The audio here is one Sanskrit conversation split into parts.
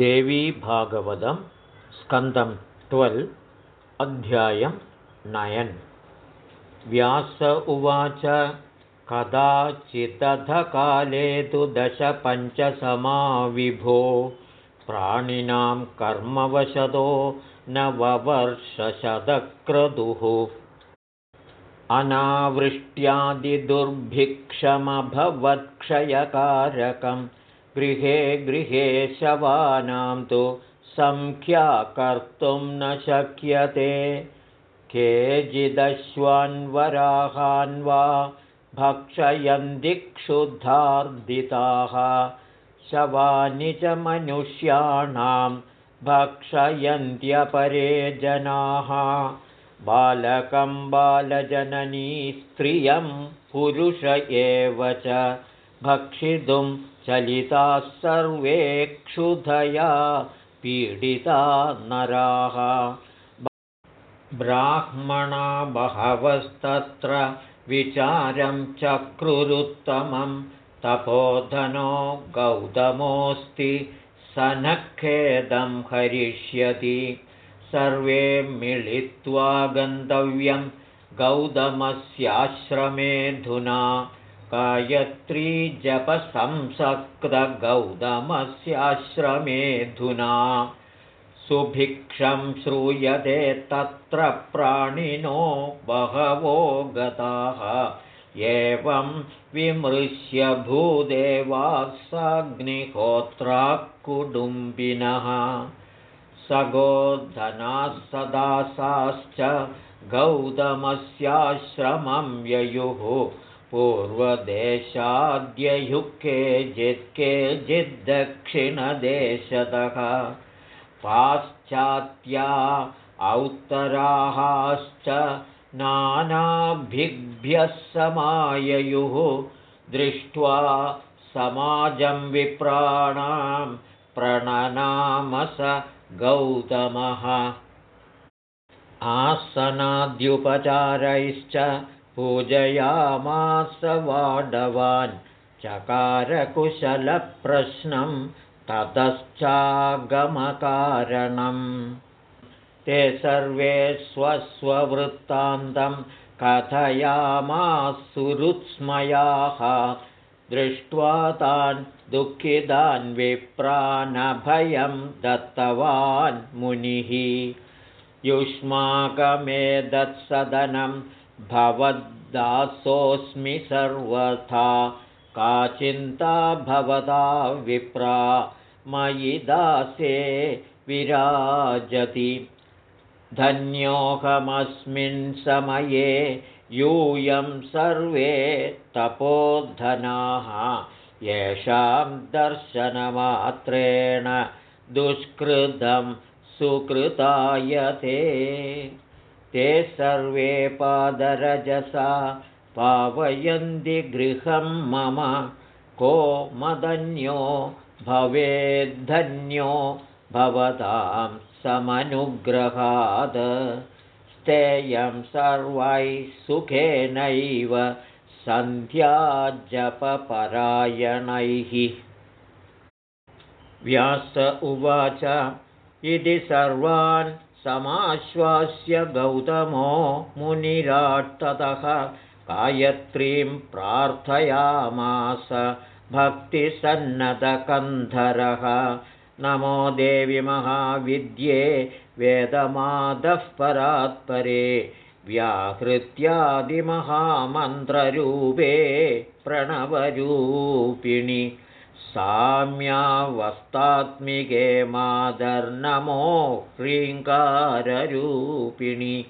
देवी भागवतं स्कन्दं ट्वेल् अध्यायं नयन्। व्यास उवाच कदाचिदधकाले तु दशपञ्चसमाविभो प्राणिनां कर्मवशतो नववर्षशतक्रतुः अनावृष्ट्यादिदुर्भिक्षमभवत्क्षयकारकम् गृहे गृहे शवानां तु सङ्ख्या कर्तुं न शक्यते। केचिदश्वान्वराहान् वा क्षुद्धार्दिताः। शवानि च मनुष्याणां भक्षयन्त्यपरे जनाः। बालकं बालजननी स्त्रियं पुरुष एव च भक्षितुं चलिताः सर्वे क्षुधया पीडिता नराः। ब्राह्मणा बहवस्तत्र विचारं चक्रुरुत्तमं। तपोधनो गौतमोऽस्ति सनखेदं हरिष्यति। सर्वे मिलित्वा गन्तव्यं गौतमस्याश्रमेऽधुना गायत्रीजपसंसक्तगौतमस्याश्रमेऽधुना सुभिक्षं श्रूयते तत्र प्राणिनो बहवो गताः। एवं विमृश्य भूदेवास्सग्निहोत्राः कुटुम्बिनः सगोधनाः सदासाश्च गौतमस्याश्रमं ययुः पूर्वदेशाद्ययुः केचित् केचिद्दक्षिणदेशतः पाश्चात्या औत्तराहाश्च नानाभिभ्यः समाययुः दृष्ट्वा समाजं विप्राणां प्रणनामस गौतमः। आसनाद्युपचारैश्च पूजयामास वाडवान् चकारकुशलप्रश्नं ततश्चागमकारणम् ते सर्वे स्वस्ववृत्तान्तं कथयामासुरुत्स्मयाः दृष्ट्वा तान् दुःखितान् विप्रानभयं दत्तवान् मुनिः। युष्माकमेदत्सदनं भवद्दासोऽस्मि सर्वथा। का चिन्ता भवता विप्रा? मयि दासे विराजति। धन्योऽहमस्मिन् समये यूयं सर्वे तपोधनाः। येषां दर्शनमात्रेण दुष्कृतं सुकृतायते ते सर्वे पादरजसा पावयन्ति गृहं मम। को मदन्यो भवेद्धन्यो भवतां समनुग्रहात्। स्तेयं सर्वैः सुखेनैव सन्ध्याजपपरायणैः। व्यास उवाच इति सर्वान् समाश्वास्य गौतमो मुनिराट्ततः गायत्रीं प्रार्थयामास भक्तिसन्नतकन्धरः नमो देवि महाविद्ये वेदमादः परात्परे व्याहृत्यादिमहामन्त्ररूपे प्रणवरूपिणि साम्यावस्तात्मिके मादर्नमो ह्रीङ्काररूपिणि।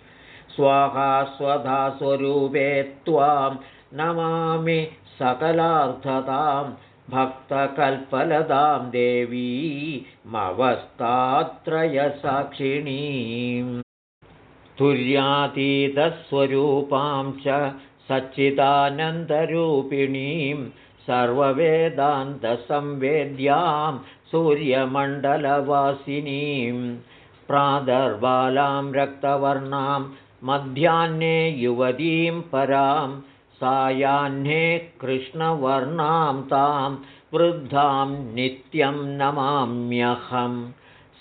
स्वाहा स्वधा स्वरूपे त्वां नमामि सकलार्थतां भक्तकल्पलतां देवीमवस्थात्रयसाक्षिणीम् तुर्यातीतस्वरूपां च सच्चिदानन्दरूपिणीं सर्ववेदान्तसंवेद्यां सूर्यमण्डलवासिनीं प्रादर्बालां रक्तवर्णां मध्याह्ने युवतीं परां सायाह्ने कृष्णवर्णां तां वृद्धां नित्यं नमाम्यहं।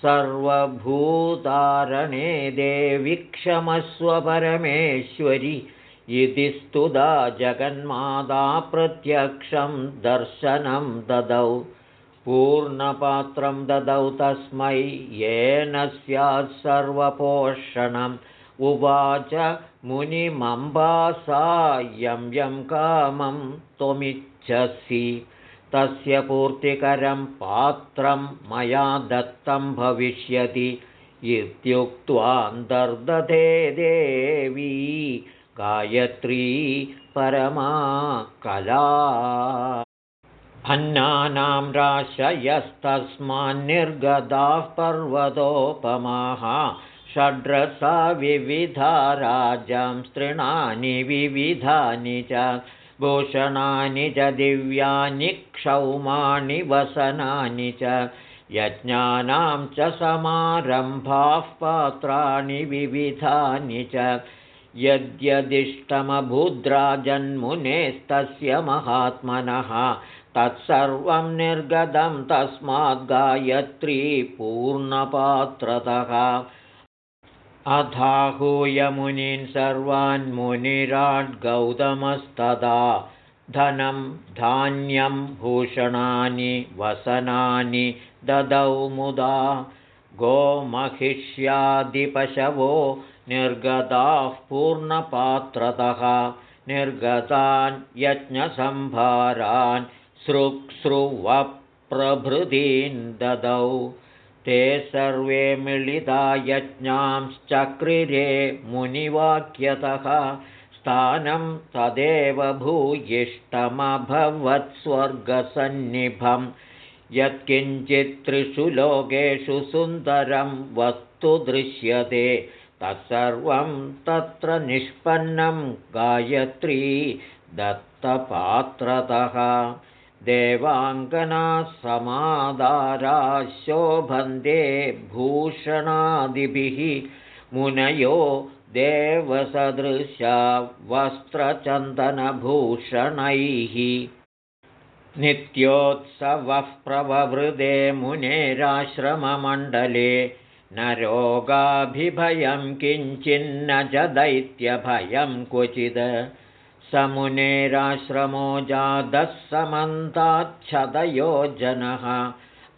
सर्वभूतारणे देवि क्षमस्वपरमेश्वरि इति स्तुदा जगन्माता प्रत्यक्षं दर्शनं ददौ पूर्णपात्रं ददौ तस्मै येन स्यात् सर्वपोषणम्। उवाच मुनिमम्बासा यं यं कामं त्वमिच्छसि। तस्य पूर्तिकरं पात्रं मया दत्तं भविष्यति। इत्युक्त्वान्तर्दधे देवी गायत्री परमा कला। अन्नानां राशयस्तस्मान्निर्गताः पर्वतोपमाः। षड्रसा विविधा राजां तृणानि विविधानि च। भूषणानि च दिव्यानि क्षौमाणि वसनानि च। यज्ञानां च समारम्भाः पात्राणि विविधानि च यद्यदिष्टमभूद्राजन्मुनेस्तस्य महात्मनः तत्सर्वं निर्गतं तस्माद् गायत्री पूर्णपात्रतः। अथाहूयमुनीन् सर्वान् गौतमस्तदा। धनं धान्यं भूषणानि वसनानि ददौ मुदा। गोमहिष्यादिपशवो निर्गताः पूर्णपात्रतः निर्गतान् यज्ञसम्भारान् सृक्सृवप्रभृतीन् ददौ। ते सर्वे मिलिता यज्ञांश्चक्रिरे मुनिवाक्यतः स्थानं तदेव भूयिष्ठमभवत्स्वर्गसन्निभं यत्किञ्चित्त्रिषु लोकेषु सुन्दरं वस्तु दृश्यते तत्सर्वं तत्र निष्पन्नं गायत्री दत्तपात्रतः। देवाङ्गना शोभन्ते भूषणादिभिः मुनयो देवसदृशा वस्त्रचन्दनभूषणैः नित्योत्सवः प्रववृदे मुनेराश्रममण्डले न रोगाभिभयं किञ्चिन्न च दैत्यभयं क्वचित् समुनेराश्रमो जातः समन्ताच्छदयो जनः।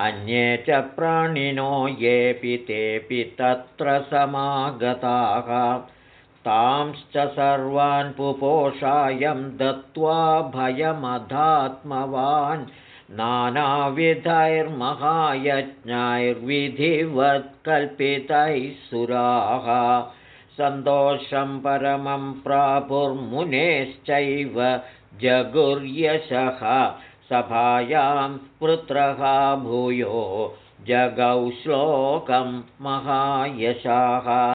अन्ये च प्राणिनो येऽपि तेऽपि तत्र समागताः। तांश्च सर्वान् पुपोषायं दत्त्वा भयमधात्मवान् नानाविधैर्महायज्ञैर्विधिवत्कल्पितैः सुराः। सन्तोषं परमं प्रापुर्मुनेश्चैव जगुर्यशः। सभायां पुत्रः भूयो जगौ श्लोकं महायशाः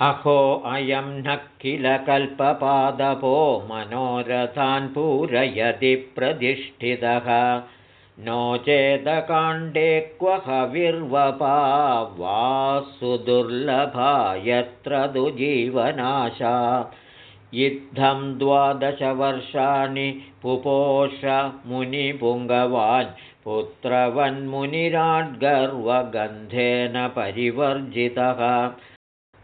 अहो अयं न किल कल्पपादपो मनोरथान् पूरयति प्रतिष्ठितः। नो चेदकाण्डे क्व हविर्वपा वा सुदुर्लभा यत्र दुजीवनाशा। इत्थं द्वादशवर्षाणि पुपोष मुनिपुङ्गवान् पुत्रवन्मुनिराड्गर्वगन्धेन परिवर्जितः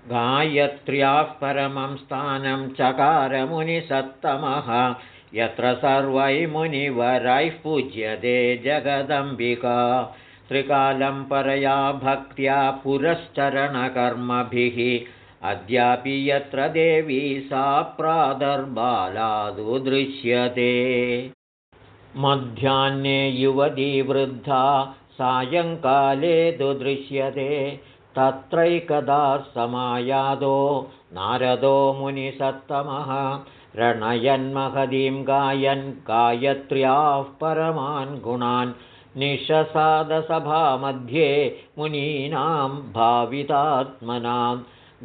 गायत्र्याः परमं स्थानं चकारमुनिसत्तमः। यत्र सर्वैमुनिवरैः पूज्यते जगदम्बिका। त्रिकालं परया भक्त्या पुरश्चरणकर्मभिः। अद्यापि यत्र देवी सा प्रादर्बालादु दृश्यते। मध्याह्ने युवती वृद्धा सायङ्काले तु दृश्यते तत्रैकदा समायादो नारदो मुनिसत्तमः रणयन्महदीं गायन् गायत्र्याः परमान् गुणान् निशसादसभामध्ये मुनीनां भावितात्मनां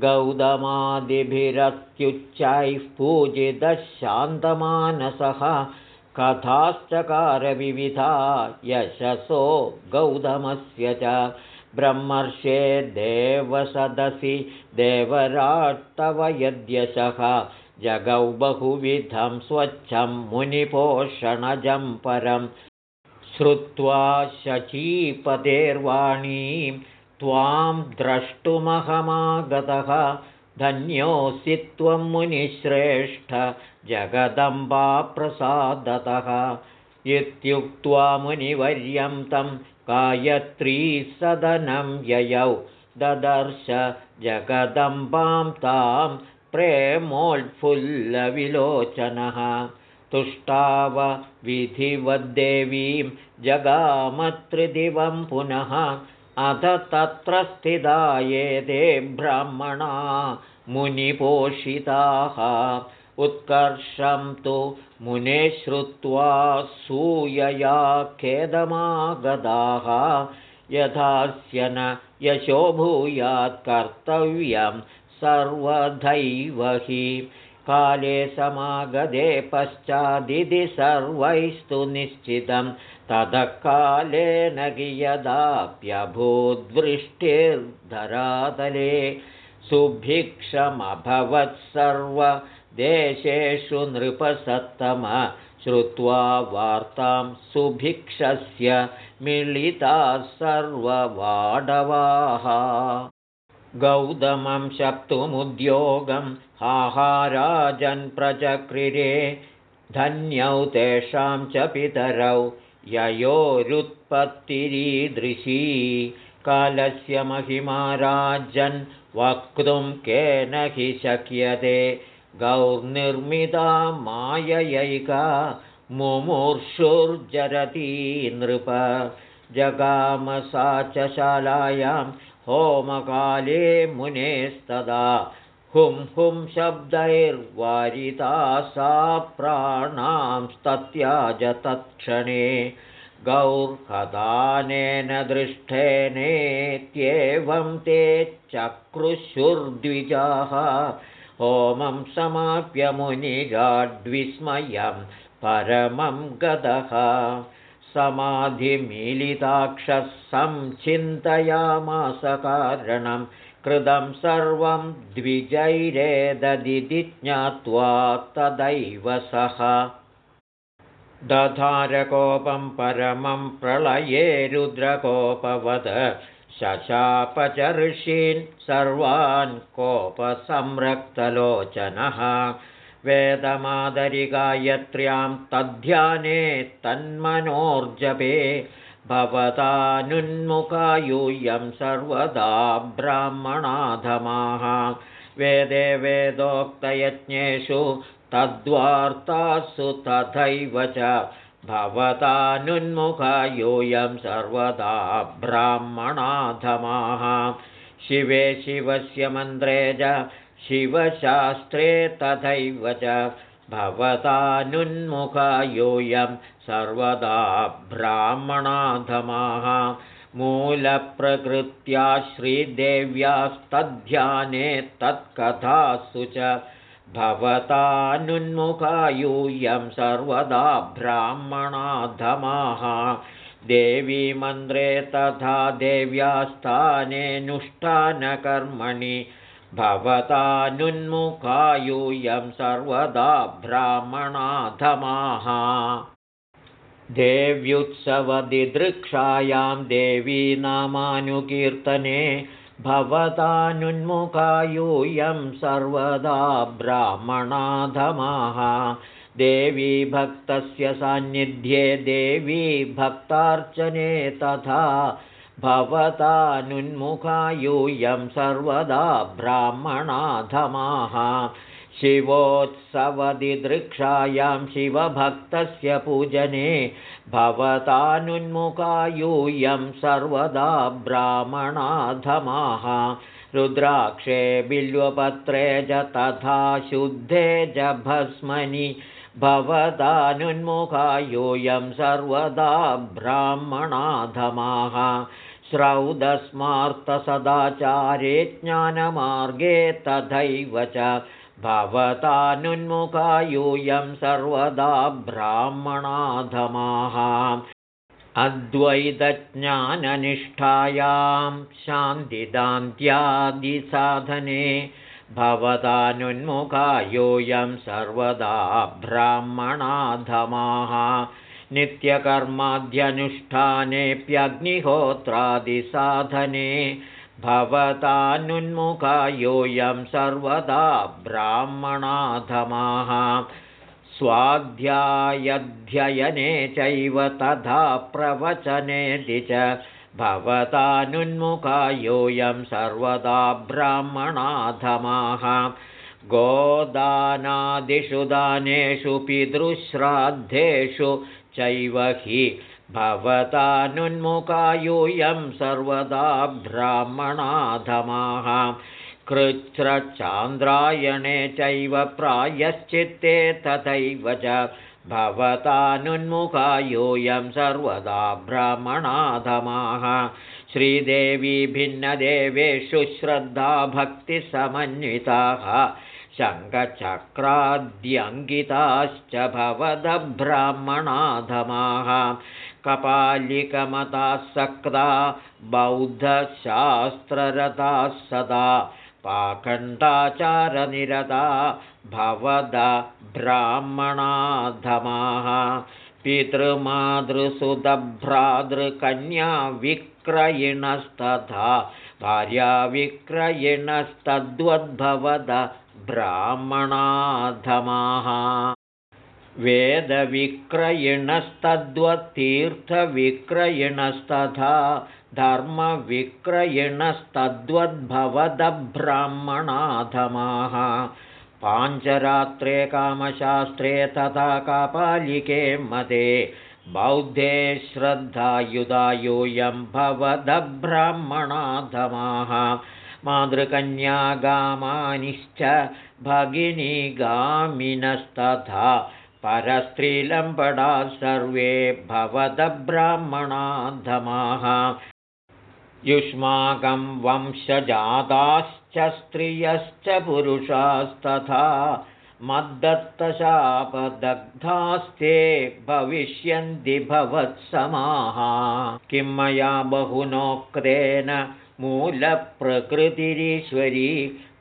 गौतमादिभिरत्युच्चैः पूजितः शान्तमानसः कथाश्चकारविविधा यशसो गौतमस्य च ब्रह्मर्षे देवसदसि देवराट्तव यद्यशः। जगौ बहुविधं स्वच्छं मुनिपोषणजं परं। श्रुत्वा शचीपतेर्वाणीं त्वां द्रष्टुमहमागतः। धन्योऽसि त्वं मुनिश्रेष्ठ जगदम्बाप्रसादतः। इत्युक्त्वा मुनिवर्यं तं गायत्रीसदनं ययौ। ददर्श जगदम्बां तां प्रेमोल्फुल्लविलोचनः। तुष्टावविधिवद्देवीं जगामत्रिदिवं पुनः अथ तत्र स्थिता ये ते ब्राह्मणा मुनिपोषिताः उत्कर्षं तु मुने श्रुत्वा सूयया खेदमागदाः। यथास्य न यशो भूयात् कर्तव्यं सर्वधैव हि। काले समागदे पश्चादिति सर्वैस्तु निश्चितं। ततः कालेन कियदाप्यभूद्वृष्टिर्धरातले। सुभिक्षमभवत् सर्वदेशेषु नृपसत्तम श्रुत्वा वार्तां सुभिक्षस्य मिलिताः सर्ववाडवाः गौतमं शप्तुमुद्योगं हाहाराजन्प्रचक्रिरे धन्यौ तेषां च पितरौ ययोरुत्पत्तिरीदृशी। कालस्य महिमाराजन् वक्तुं केन हि शक्यते गौर्निर्मिता माययैका मुमुर्षुर्जरती नृप। जगामसा च शालायां होमकाले मुनेस्तदा हुं हुं शब्दैर्वारिता सा प्राणांस्तत्याज तत्क्षणे। गौर्कदानेन दृष्टेनेत्येवं ते चक्रुषुर्द्विजाः होमं समाप्य मुनिराड्विस्मयं परमं गतः समाधिमीलिताक्षः संचिन्तयामास कारणं कृतं सर्वं द्विजैरेददिति ज्ञात्वा तदैव सः। दधारकोपं परमं प्रलये रुद्रकोपवद शशापचर्षीन् सर्वान् कोपसंरक्तलोचनः। वेदमादरिगायत्र्यां तद्ध्याने तन्मनोर्जपे भवतानुन्मुखायूयं सर्वदा ब्राह्मणाधमाः। वेदे वेदोक्तयज्ञेषु तद्वार्तासु तथैव च भवतानुन्मुखायूयं सर्वदा ब्राह्मणाधमाः। शिवे शिवस्य मन्त्रे च शिवशास्त्रे तथैव च भवतानुन्मुखायोऽयं सर्वदा ब्राह्मणाधमाः। मूलप्रकृत्या श्रीदेव्यास्तद्ध्याने तत्कथासु च भवतानुन्मुखायूयं सर्वदा ब्राह्मणाधमाः। देवीमन्त्रे तथा देव्यास्थानेऽनुष्ठानकर्मणि भवतानुन्मुखायूयं सर्वदा ब्राह्मणाधमाः। देव्युत्सवदिदृक्षायां देवी नामानुकीर्तने भवतानुन्मुखायूयं सर्वदा ब्राह्मणाधमाः। देवी भक्तस्य सान्निध्ये देवी भक्तार्चने तथा भवतानुन्मुखायूयं सर्वदा ब्राह्मणाधमाः शिवोत्सवदिदृक्षायां शिवभक्तस्य पूजने भवतानुन्मुखायूयं सर्वदा ब्राह्मणाधमाः। रुद्राक्षे बिल्वपत्रे च तथा शुद्धे च भस्मनि भवतानुन्मुखायूयं सर्वदा ब्राह्मणाधमाः। श्रौदस्मार्तसदाचारे ज्ञानमार्गे तथैव च भवतानुन्मुखायूयं सर्वदा ब्राह्मणाधमाः। अद्वैतज्ञाननिष्ठायां शान्तिदान्त्यादिसाधने भवतानुन्मुखायूयं सर्वदा ब्राह्मणाधमाः। नित्यकर्माद्यनुष्ठानेऽप्यग्निहोत्रादिसाधने भवतानुन्मुखायोऽयं सर्वदा ब्राह्मणाधमाः। स्वाध्यायध्ययने चैव तथा प्रवचनेति च भवतानुन्मुखायोऽयं सर्वदा ब्राह्मणाधमाः। गोदानादिषु दानेषु पितृश्राद्धेषु चैव हि भवतानुन्मुखायूयं सर्वदा ब्राह्मणाधमाः। कृच्छ्रचान्द्रायणे चैव प्रायश्चित्ते तथैव च भवतानुन्मुखायूयं सर्वदा ब्राह्मणाधमाः। श्रीदेवी भिन्नदेवेषु श्रद्धा भक्तिसमन्विताः शङ्खचक्राद्यङ्गिताश्च भवदब्राह्मणाधमाः कपालिकमतासक्ता बौद्धशास्त्ररताः सदा पाखण्डाचारनिरता भवद ब्राह्मणाधमाः। पितृमातृसुतभ्रातृकन्याविक्रयिणस्तथा भार्याविक्रयिणस्तद्वद्भवद ब्राह्मणाधमाः वेदविक्रयिणस्तद्वत्तीर्थविक्रयिणस्तथा धर्मविक्रयिणस्तद्वद्भवदब्राह्मणाधमाः। पाञ्चरात्रे कामशास्त्रे तथा कापालिके मते बौद्धे श्रद्धायुधायूयं भवदब्राह्मणाधमाः। मातृकन्यागामानिश्च भगिनीगामिनस्तथा परस्त्रीलम्बडा सर्वे भवदब्राह्मणाधमाः युष्माकं वंशजाताश्च स्त्रियश्च पुरुषास्तथा मद्दत्तशापदग्धास्ते भविष्यन्ति भवत्समाः। किं मया बहुनोक्तेन मूलप्रकृतिरीश्वरी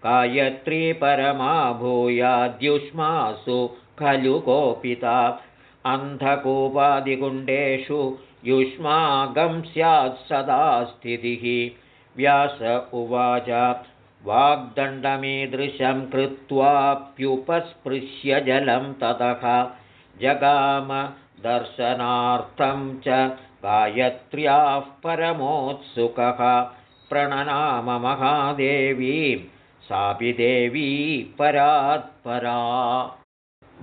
गायत्री परमा भूयाद्युष्मासु खलु कोपिता अन्धकूपादिकुण्डेषु युष्माकं स्यात् सदा स्थितिः। व्यास उवाच वाग्दण्डमीदृशं कृत्वाप्युपस्पृश्य जलं ततः। जगाम दर्शनार्थं च गायत्र्याः परमोत्सुकः। प्रणनाम महादेवीं सापि देवी परात्परा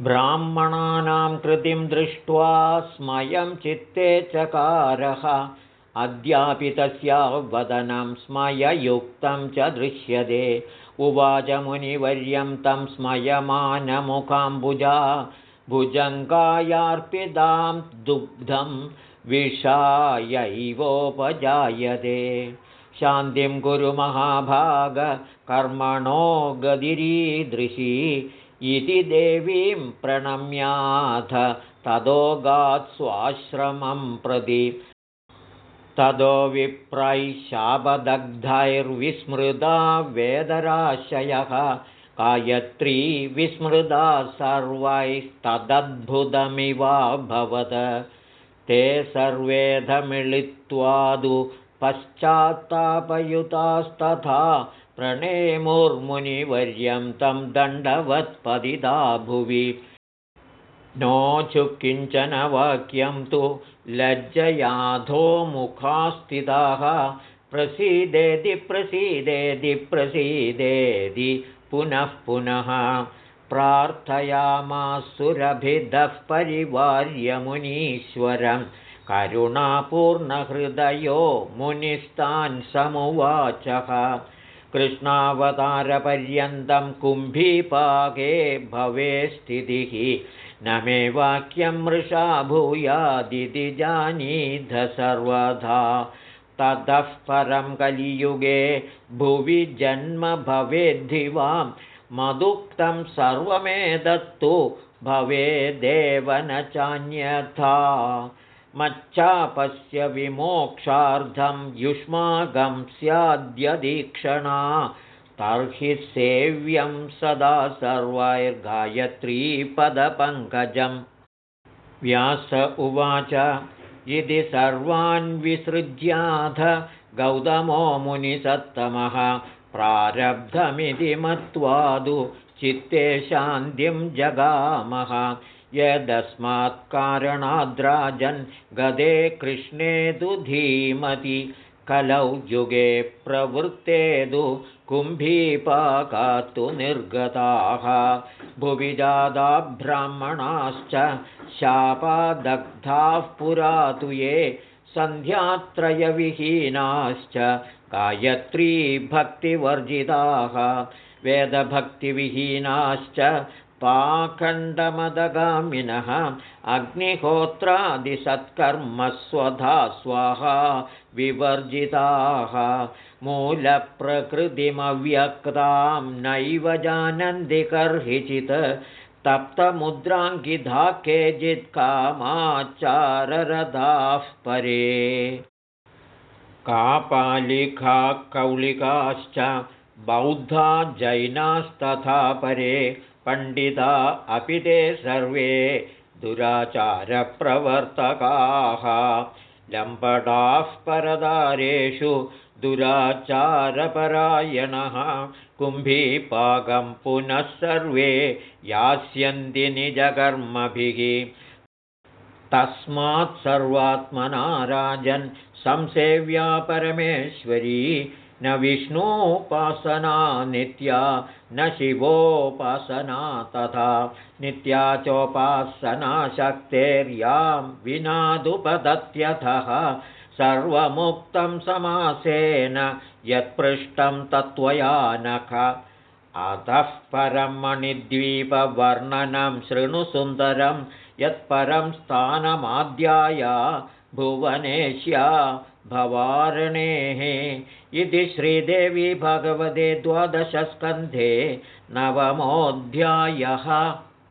ब्राह्मणानां कृतिं दृष्ट्वा स्मयं चित्ते चकारः। अद्यापि तस्या वदनं स्मययुक्तं च दृश्यते। उवाच मुनिवर्यं तं स्मयमानमुखाम्बुजा। भुजङ्गायार्पितां दुग्धं विषायैवोपजायते। शान्तिं कुरु महाभागकर्मणो गदिरीदृशी इति देवीं प्रणम्याथ ततो स्वाश्रमं प्रति। ततो विप्रैः शापदग्धैर्विस्मृता वेदराशयः। गायत्री विस्मृता सर्वैस्तदद्भुतमिवाभवत् ते सर्वेधमिलित्वादु पश्चात्तापयुतास्तथा प्रणेमुर्मुनिवर्यं तं दण्डवत्पदिदा भुवि नोचु किञ्चन वाक्यं तु लज्जयाधोमुखास्थिताः प्रसीदेति प्रसीदेति प्रसीदेति पुनः पुनः प्रार्थयामासुरभिदः परिवार्यमुनीश्वरं। करुणापूर्णहृदयो मुनिस्तान् समुवाचः कृष्णावतारपर्यन्तं कुम्भीपाके भवे स्थितिः। न मे वाक्यं मृषा भूयादिति जानीध सर्वथा। ततः परं कलियुगे भुवि जन्म भवेद्धि वां मदुक्तं सर्वमेतत्तु भवेदेव न चान्यथा मच्चापस्य विमोक्षार्थं युष्माकं स्याद्यदीक्षणा। तर्हि सेव्यं सदा सर्वैर्गायत्रीपदपङ्कजम्। व्यास उवाच इति सर्वान् विसृज्याथ गौतमो मुनिसत्तमः। प्रारब्धमिति मत्वादु चित्ते शान्तिं जगामः यदस्मात् कारणाद्राजन् गदे कृष्णे तु धीमति कलौ युगे प्रवृत्तेदु कुम्भीपाकात्तु निर्गताः। भुवि जादा ब्राह्मणाश्च शापादग्धाः पुरा तु ये सन्ध्यात्रयविहीनाश्च गायत्रीभक्तिवर्जिताः वेदभक्तिविहीनाश्च पाखण्डमदगामिनः अग्निहोत्रादिसत्कर्मस्वधा स्वाहा विवर्जिताः मूलप्रकृतिमव्यक्तां नैव जानन्ति कर्हिचित् तप्तमुद्राङ्गिधा केचित् कामाचाररथाः परे। कापालिका कौलिकाश्च बौद्धा जैनास्तथा परे। पण्डिता अपि ते सर्वे दुराचारप्रवर्तकाः। लम्बडाः परदारेषु दुराचारपरायणः। कुम्भीपाकं पुनः सर्वे यास्यन्ति निजकर्मभिः। तस्मात् सर्वात्मना राजन् संसेव्या परमेश्वरी न विष्णोपासना नित्या न शिवोपासना तथा। नित्या चोपासना शक्तेर्यां विनादुपदत्यथः सर्वमुक्तं समासेन यत्पृष्टं तत्त्वयानख। अतः परं मणिद्वीपवर्णनं शृणुसुन्दरं यत्परं स्थानमाद्याया भुवनेश्या भवारणेः। इति श्रीदेवी भगवते द्वादशस्कन्धे नवमोऽध्यायः